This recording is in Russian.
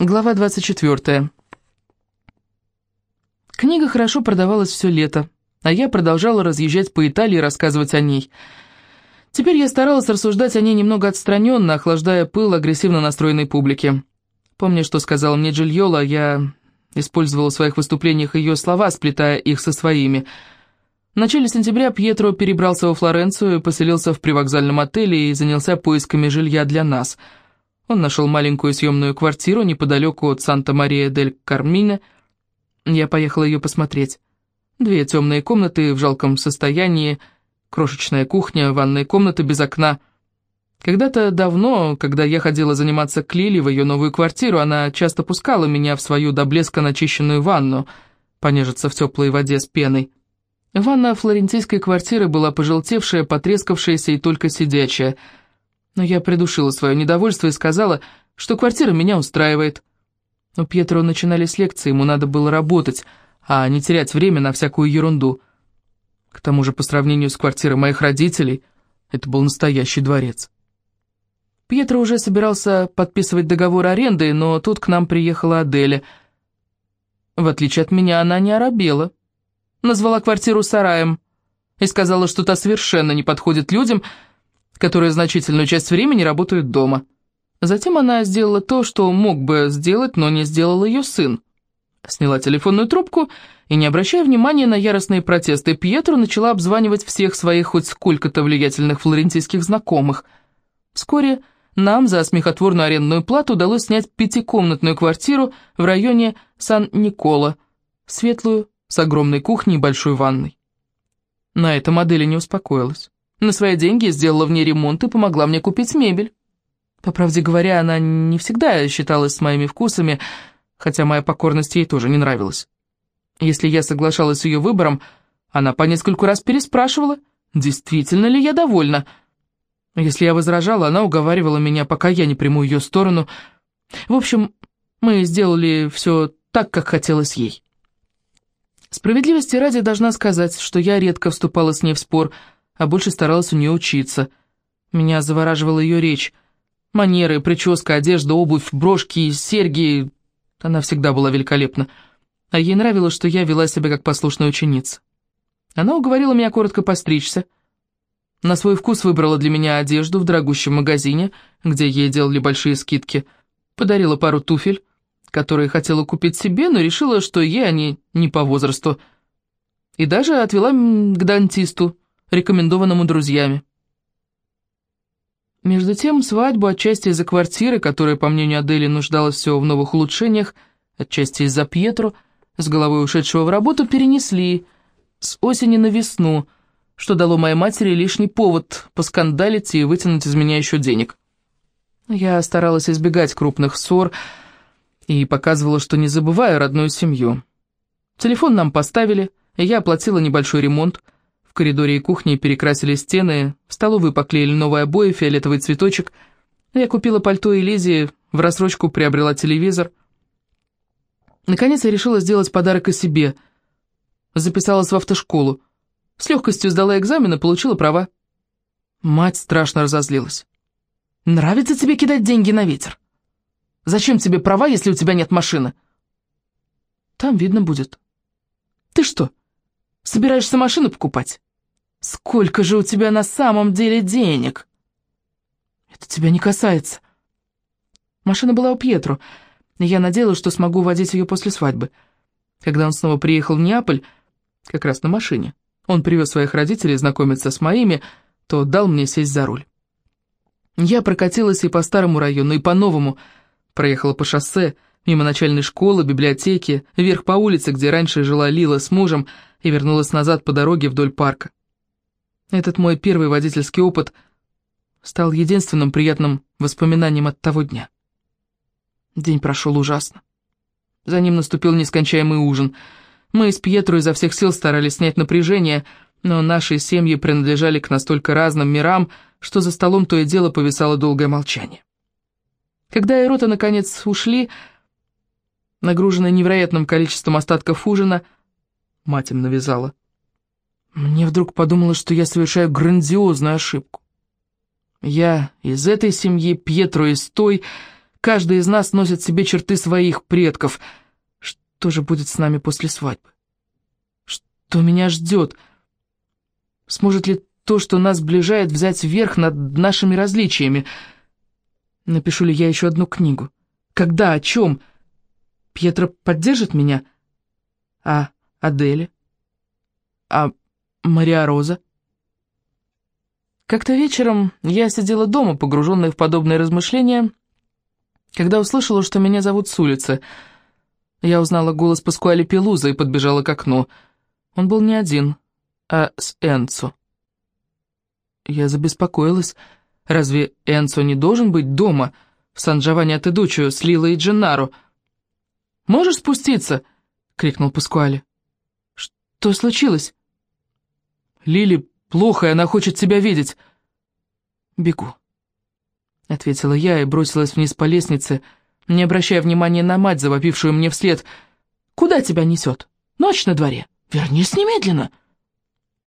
Глава 24. Книга хорошо продавалась все лето, а я продолжала разъезжать по Италии и рассказывать о ней. Теперь я старалась рассуждать о ней немного отстраненно, охлаждая пыл агрессивно настроенной публики. Помня, что сказала мне Джильола, я использовала в своих выступлениях ее слова, сплетая их со своими. В начале сентября Пьетро перебрался во Флоренцию, поселился в привокзальном отеле и занялся поисками жилья для нас – он нашел маленькую съемную квартиру неподалеку от Санта-Мария-дель-Кармине. Я поехала ее посмотреть. Две темные комнаты в жалком состоянии, крошечная кухня, ванная комната без окна. Когда-то давно, когда я ходила заниматься к Лили в ее новую квартиру, она часто пускала меня в свою до блеска начищенную ванну, понежиться в теплой воде с пеной. Ванна флорентийской квартиры была пожелтевшая, потрескавшаяся и только сидячая – но я придушила свое недовольство и сказала, что квартира меня устраивает. У Пьетро начинались лекции, ему надо было работать, а не терять время на всякую ерунду. К тому же, по сравнению с квартирой моих родителей, это был настоящий дворец. Пьетро уже собирался подписывать договор аренды, но тут к нам приехала Аделя. В отличие от меня, она не оробела. Назвала квартиру сараем и сказала, что та совершенно не подходит людям, которые значительную часть времени работают дома. Затем она сделала то, что мог бы сделать, но не сделал ее сын. Сняла телефонную трубку и, не обращая внимания на яростные протесты, Пьетро начала обзванивать всех своих хоть сколько-то влиятельных флорентийских знакомых. Вскоре нам за смехотворную арендную плату удалось снять пятикомнатную квартиру в районе Сан-Никола, светлую, с огромной кухней и большой ванной. На этом модели не успокоилась. На свои деньги сделала в ней ремонт и помогла мне купить мебель. По правде говоря, она не всегда считалась с моими вкусами, хотя моя покорность ей тоже не нравилась. Если я соглашалась с ее выбором, она по нескольку раз переспрашивала, действительно ли я довольна. Если я возражала, она уговаривала меня, пока я не приму ее сторону. В общем, мы сделали все так, как хотелось ей. Справедливости ради должна сказать, что я редко вступала с ней в спор, а больше старалась у нее учиться. Меня завораживала ее речь. Манеры, прическа, одежда, обувь, брошки, серьги. Она всегда была великолепна. А ей нравилось, что я вела себя как послушная ученица. Она уговорила меня коротко постричься. На свой вкус выбрала для меня одежду в дорогущем магазине, где ей делали большие скидки. Подарила пару туфель, которые хотела купить себе, но решила, что ей они не по возрасту. И даже отвела к дантисту, рекомендованному друзьями. Между тем, свадьбу отчасти из-за квартиры, которая, по мнению Адели, нуждалась все в новых улучшениях, отчасти из-за Пьетро, с головой ушедшего в работу, перенесли с осени на весну, что дало моей матери лишний повод поскандалить и вытянуть из меня еще денег. Я старалась избегать крупных ссор и показывала, что не забываю родную семью. Телефон нам поставили, и я оплатила небольшой ремонт – коридоре и кухне перекрасили стены, в столовой поклеили новые обои, фиолетовый цветочек. Я купила пальто и в рассрочку приобрела телевизор. Наконец я решила сделать подарок и себе. Записалась в автошколу. С легкостью сдала экзамен и получила права. Мать страшно разозлилась. «Нравится тебе кидать деньги на ветер? Зачем тебе права, если у тебя нет машины?» «Там видно будет». «Ты что, собираешься машину покупать?» Сколько же у тебя на самом деле денег?» «Это тебя не касается». Машина была у Пьетро, и я надеялась, что смогу водить ее после свадьбы. Когда он снова приехал в Неаполь, как раз на машине, он привез своих родителей знакомиться с моими, то дал мне сесть за руль. Я прокатилась и по старому району, и по новому, проехала по шоссе, мимо начальной школы, библиотеки, вверх по улице, где раньше жила Лила с мужем, и вернулась назад по дороге вдоль парка. Этот мой первый водительский опыт стал единственным приятным воспоминанием от того дня. День прошел ужасно. За ним наступил нескончаемый ужин. Мы с Пьетро изо всех сил старались снять напряжение, но наши семьи принадлежали к настолько разным мирам, что за столом то и дело повисало долгое молчание. Когда Эрота наконец ушли, нагруженная невероятным количеством остатков ужина, мать им навязала. Мне вдруг подумалось, что я совершаю грандиозную ошибку. Я из этой семьи, Пьетро из той, Каждый из нас носит в себе черты своих предков. Что же будет с нами после свадьбы? Что меня ждет? Сможет ли то, что нас сближает, взять верх над нашими различиями? Напишу ли я еще одну книгу? Когда? О чем? Пьетро поддержит меня? А Адели? А Мария Роза? Как-то вечером я сидела дома, погруженная в подобные размышления, когда услышала, что меня зовут с улицы. Я узнала голос Паскуали Пелуза и подбежала к окну. Он был не один, а с Энцо. Я забеспокоилась. Разве Энцо не должен быть дома, в Сан-Джованни-Атедучио, с Лилой и Дженнаро? «Можешь спуститься?» — крикнул Паскуали. «Что случилось?» «Лили плохо, и она хочет тебя видеть». «Бегу», — ответила я и бросилась вниз по лестнице, не обращая внимания на мать, завопившую мне вслед. «Куда тебя несет? Ночь на дворе. Вернись немедленно!»